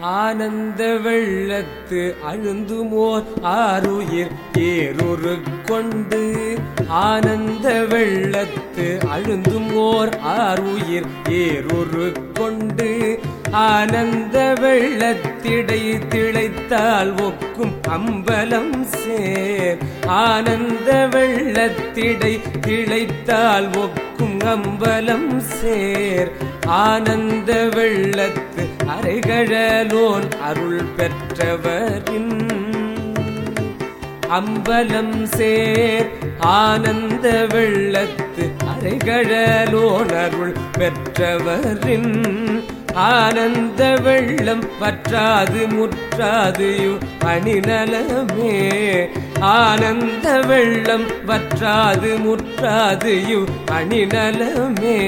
ஆனந்த வெள்ளத்து அழுந்துமோர் ஆறுயிர் ஏரொரு கொண்டு. ஆனந்த வெள்ளத்து அழுந்துமோர் ஆறுயிர் ஏரொரு கொண்டு. ஆனந்த வெள்ளத்திடை திளைத்தால் ஒக்கும் அம்பலம் சேர். ஆனந்த வெள்ளத்திடை திளைத்தால் ஒக்கும் அம்பலம் சேர். ஆனந்த வெள்ளத்து அரைகழலோன் அருள் பெற்றவரின் அம்பலம் சேர் ஆனந்த வெள்ளத்து அரைகழலோன் அருள் பெற்றவரின் ஆனந்த வெள்ளம் பற்றாது முற்றாது அணிநலமே. ஆனந்த வெள்ளம் பற்றாது முற்றாது அணிநலமே.